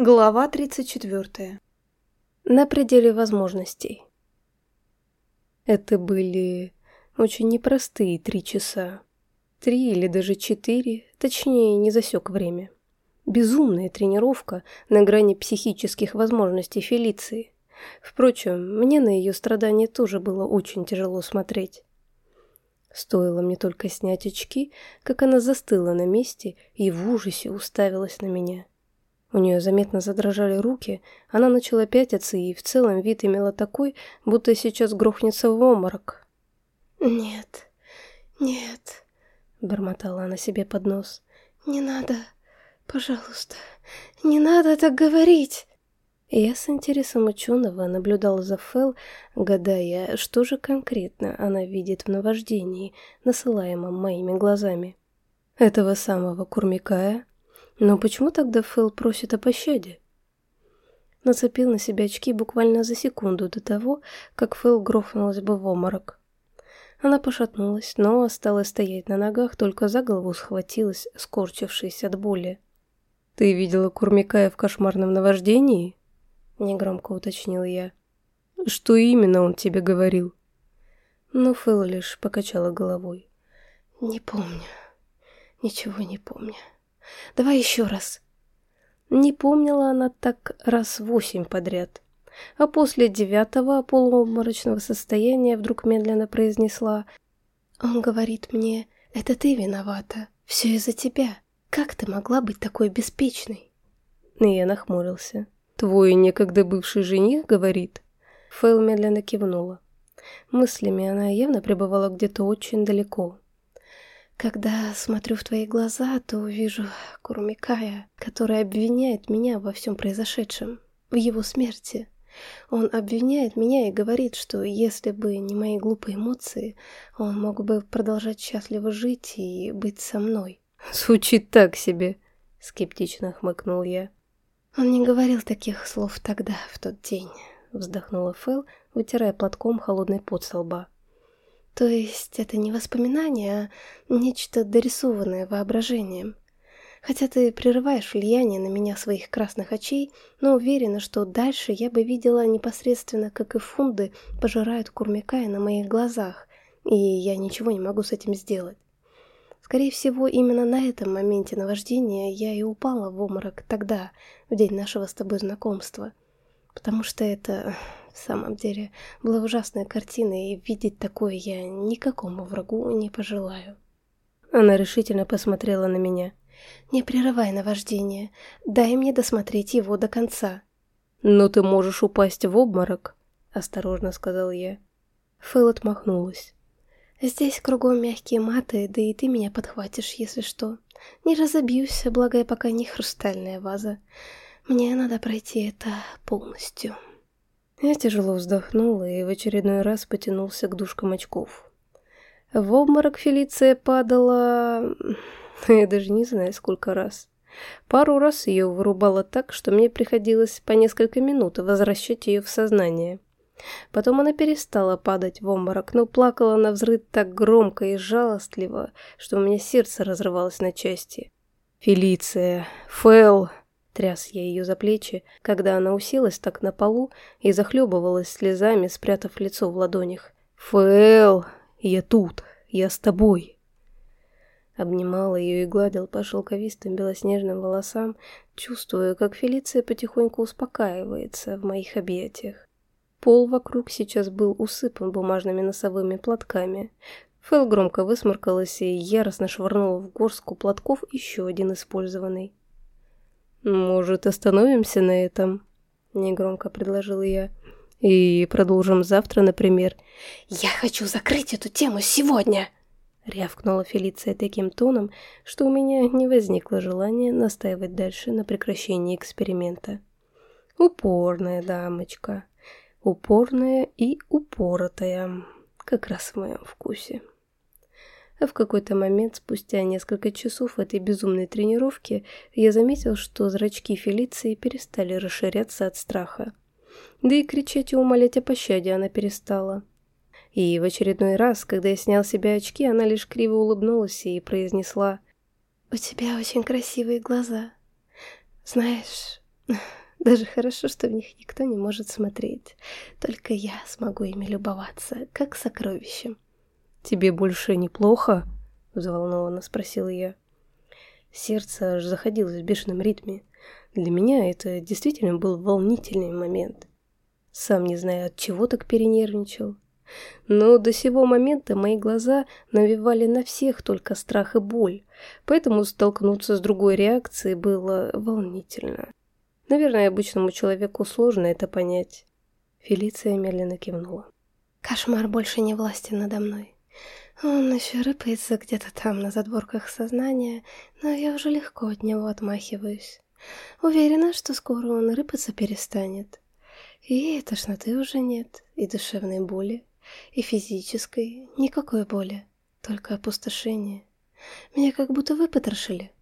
Глава 34. На пределе возможностей. Это были очень непростые три часа. Три или даже четыре, точнее, не засек время. Безумная тренировка на грани психических возможностей Фелиции. Впрочем, мне на ее страдания тоже было очень тяжело смотреть. Стоило мне только снять очки, как она застыла на месте и в ужасе уставилась на меня. У нее заметно задрожали руки, она начала пятиться и в целом вид имела такой, будто сейчас грохнется в обморок. «Нет, нет», — бормотала она себе под нос. «Не надо, пожалуйста, не надо так говорить». Я с интересом ученого наблюдала за Фэл, гадая, что же конкретно она видит в наваждении, насылаемом моими глазами. Этого самого Курмикая но почему тогда Фэл просит о пощаде? Нацепил на себя очки буквально за секунду до того, как Фэл грохнулась бы в оморок. Она пошатнулась, но осталась стоять на ногах, только за голову схватилась, скорчившись от боли. «Ты видела Курмикая в кошмарном наваждении?» — негромко уточнил я. «Что именно он тебе говорил?» Но Фэл лишь покачала головой. «Не помню. Ничего не помню». Давай еще раз». Не помнила она так раз восемь подряд. А после девятого полуобморочного состояния вдруг медленно произнесла «Он говорит мне, это ты виновата, все из-за тебя. Как ты могла быть такой беспечной?» И я нахмурился. «Твой некогда бывший жених говорит?» Фэл медленно кивнула. Мыслями она явно пребывала где-то очень далеко. Когда смотрю в твои глаза, то вижу Курмикая, который обвиняет меня во всем произошедшем, в его смерти. Он обвиняет меня и говорит, что если бы не мои глупые эмоции, он мог бы продолжать счастливо жить и быть со мной. «Звучит так себе», — скептично хмыкнул я. «Он не говорил таких слов тогда, в тот день», — вздохнула Фэл, вытирая платком холодный пот со лба. То есть это не воспоминание, а нечто дорисованное воображением. Хотя ты прерываешь влияние на меня своих красных очей, но уверена, что дальше я бы видела непосредственно, как и фунды пожирают курмякая на моих глазах, и я ничего не могу с этим сделать. Скорее всего, именно на этом моменте наваждения я и упала в обморок тогда, в день нашего с тобой знакомства. Потому что это в самом деле, была ужасная картина, и видеть такое я никакому врагу не пожелаю. Она решительно посмотрела на меня. «Не прерывай наваждение. Дай мне досмотреть его до конца». «Но ты можешь упасть в обморок», — осторожно сказал я. Фэл отмахнулась. «Здесь кругом мягкие маты, да и ты меня подхватишь, если что. Не разобьюсь, благо я пока не хрустальная ваза. Мне надо пройти это полностью». Я тяжело вздохнула и в очередной раз потянулся к дужкам очков. В обморок Фелиция падала... Я даже не знаю, сколько раз. Пару раз ее вырубало так, что мне приходилось по несколько минут возвращать ее в сознание. Потом она перестала падать в обморок, но плакала на взрыв так громко и жалостливо, что у меня сердце разрывалось на части. «Фелиция! Фэл!» Тряс я ее за плечи, когда она уселась так на полу и захлебывалась слезами, спрятав лицо в ладонях. «Фэл, я тут, я с тобой!» Обнимал ее и гладил по шелковистым белоснежным волосам, чувствуя, как Фелиция потихоньку успокаивается в моих объятиях. Пол вокруг сейчас был усыпан бумажными носовыми платками. Фэл громко высморкалась и яростно швырнула в горстку платков еще один использованный. «Может, остановимся на этом?» — негромко предложил я. «И продолжим завтра, например». «Я хочу закрыть эту тему сегодня!» — рявкнула Фелиция таким тоном, что у меня не возникло желания настаивать дальше на прекращении эксперимента. Упорная дамочка. Упорная и упоротая. Как раз в моем вкусе. А в какой-то момент, спустя несколько часов этой безумной тренировки, я заметил, что зрачки Фелиции перестали расширяться от страха. Да и кричать и умолять о пощаде она перестала. И в очередной раз, когда я снял себе очки, она лишь криво улыбнулась и произнесла «У тебя очень красивые глаза. Знаешь, Даже хорошо, что в них никто не может смотреть. Только я смогу ими любоваться, как сокровищем. «Тебе больше неплохо?» — взволнованно спросила я. Сердце аж заходилось в бешеном ритме. Для меня это действительно был волнительный момент. Сам не знаю, от чего так перенервничал. Но до сего момента мои глаза навевали на всех только страх и боль, поэтому столкнуться с другой реакцией было волнительно. Наверное, обычному человеку сложно это понять. Фелиция медленно кивнула. Кошмар больше не властен надо мной. Он еще рыпается где-то там на задворках сознания, но я уже легко от него отмахиваюсь. Уверена, что скоро он рыпаться перестанет. И тошноты уже нет, и душевной боли, и физической, никакой боли, только опустошение. Меня как будто выпотрошили.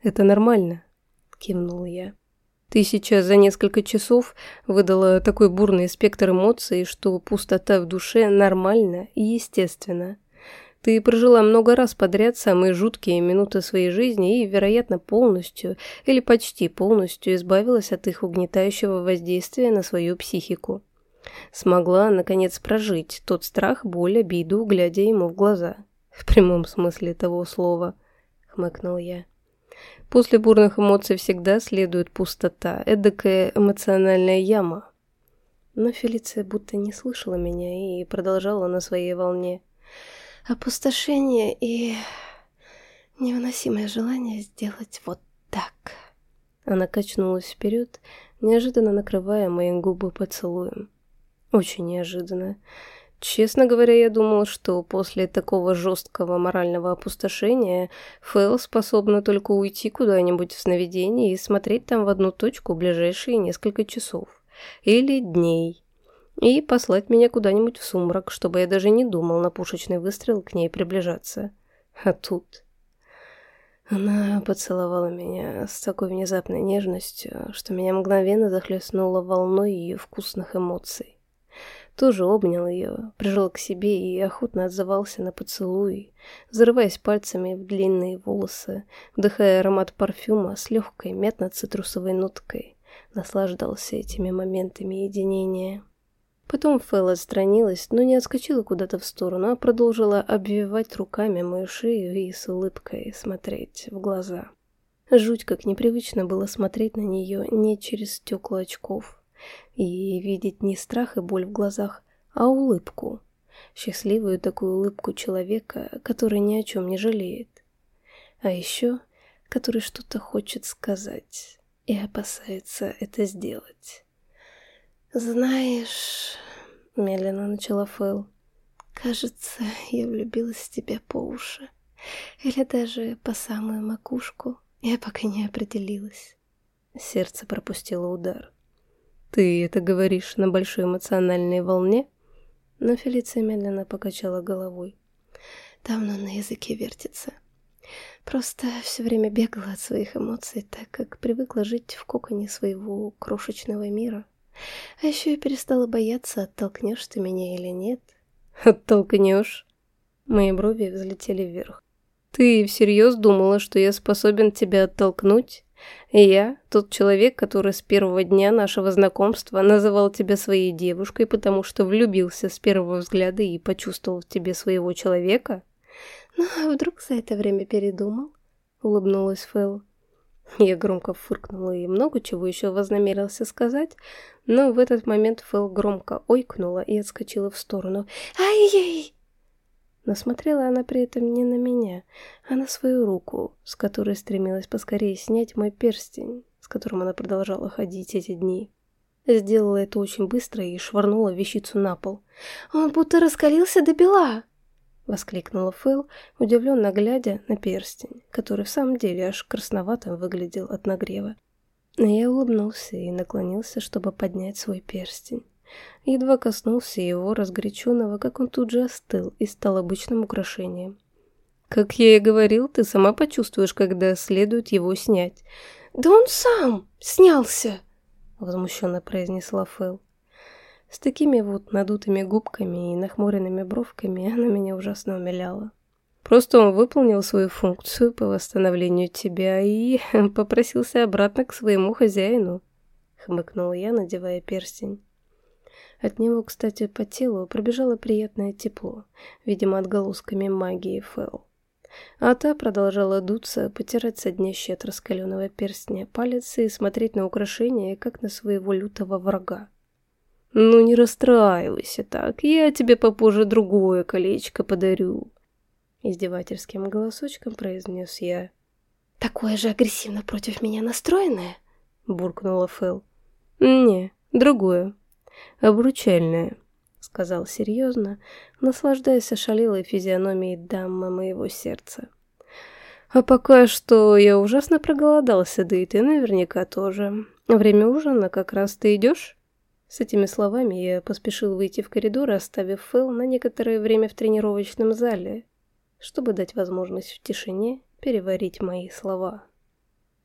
«Это нормально», — кивнул я. «Ты сейчас за несколько часов выдала такой бурный спектр эмоций, что пустота в душе нормальна и естественна. Ты прожила много раз подряд самые жуткие минуты своей жизни и, вероятно, полностью или почти полностью избавилась от их угнетающего воздействия на свою психику. Смогла, наконец, прожить тот страх, боль, обиду, глядя ему в глаза. В прямом смысле того слова, хмыкнул я. После бурных эмоций всегда следует пустота, эдакая эмоциональная яма. Но Фелиция будто не слышала меня и продолжала на своей волне опустошение и невыносимое желание сделать вот так. Она качнулась вперед, неожиданно накрывая мои губы поцелуем. Очень неожиданно. Честно говоря, я думал, что после такого жесткого морального опустошения Фэл способна только уйти куда-нибудь в сновидение и смотреть там в одну точку ближайшие несколько часов. Или дней и послать меня куда-нибудь в сумрак, чтобы я даже не думал на пушечный выстрел к ней приближаться. А тут... Она поцеловала меня с такой внезапной нежностью, что меня мгновенно захлестнуло волной ее вкусных эмоций. Тоже обнял ее, прижал к себе и охотно отзывался на поцелуи, взрываясь пальцами в длинные волосы, вдыхая аромат парфюма с легкой мятно-цитрусовой ноткой, наслаждался этими моментами единения. Потом Фэл отстранилась, но не отскочила куда-то в сторону, а продолжила обвивать руками мою шею и с улыбкой смотреть в глаза. Жуть, как непривычно было смотреть на нее не через стекла очков и видеть не страх и боль в глазах, а улыбку. Счастливую такую улыбку человека, который ни о чем не жалеет. А еще, который что-то хочет сказать и опасается это сделать. «Знаешь...» — медленно начала Фэл. «Кажется, я влюбилась в тебя по уши. Или даже по самую макушку. Я пока не определилась». Сердце пропустило удар. «Ты это говоришь на большой эмоциональной волне?» Но Фелиция медленно покачала головой. «Давно на языке вертится. Просто все время бегала от своих эмоций, так как привыкла жить в коконе своего крошечного мира». А еще я перестала бояться, оттолкнешь ты меня или нет. Оттолкнешь? Мои брови взлетели вверх. Ты всерьез думала, что я способен тебя оттолкнуть? Я, тот человек, который с первого дня нашего знакомства называл тебя своей девушкой, потому что влюбился с первого взгляда и почувствовал в тебе своего человека? Ну, а вдруг за это время передумал? Улыбнулась Фэл. Я громко фыркнула и много чего еще вознамерился сказать, но в этот момент Фэл громко ойкнула и отскочила в сторону. «Ай-яй!» Но смотрела она при этом не на меня, а на свою руку, с которой стремилась поскорее снять мой перстень, с которым она продолжала ходить эти дни. Сделала это очень быстро и швырнула вещицу на пол. «Он будто раскалился до бела!» — воскликнула Фэл, удивленно глядя на перстень, который в самом деле аж красноватым выглядел от нагрева. Я улыбнулся и наклонился, чтобы поднять свой перстень. Едва коснулся его разгоряченного, как он тут же остыл и стал обычным украшением. «Как я и говорил, ты сама почувствуешь, когда следует его снять». «Да он сам снялся!» — возмущенно произнесла Фэл. С такими вот надутыми губками и нахмуренными бровками она меня ужасно умиляла. Просто он выполнил свою функцию по восстановлению тебя и попросился обратно к своему хозяину. хмыкнул я, надевая перстень. От него, кстати, по телу пробежало приятное тепло, видимо, отголосками магии Фэл. А та продолжала дуться, потирать соднящий от раскаленного перстня палец и смотреть на украшение, как на своего лютого врага. «Ну не расстраивайся так, я тебе попозже другое колечко подарю», — издевательским голосочком произнес я. «Такое же агрессивно против меня настроенное?» — буркнула Фэл. «Не, другое. Обручальное», — сказал серьезно, наслаждаясь ошалелой физиономией дамы моего сердца. «А пока что я ужасно проголодался, да и ты наверняка тоже. Время ужина как раз ты идешь?» С этими словами я поспешил выйти в коридор, оставив Фэл на некоторое время в тренировочном зале, чтобы дать возможность в тишине переварить мои слова.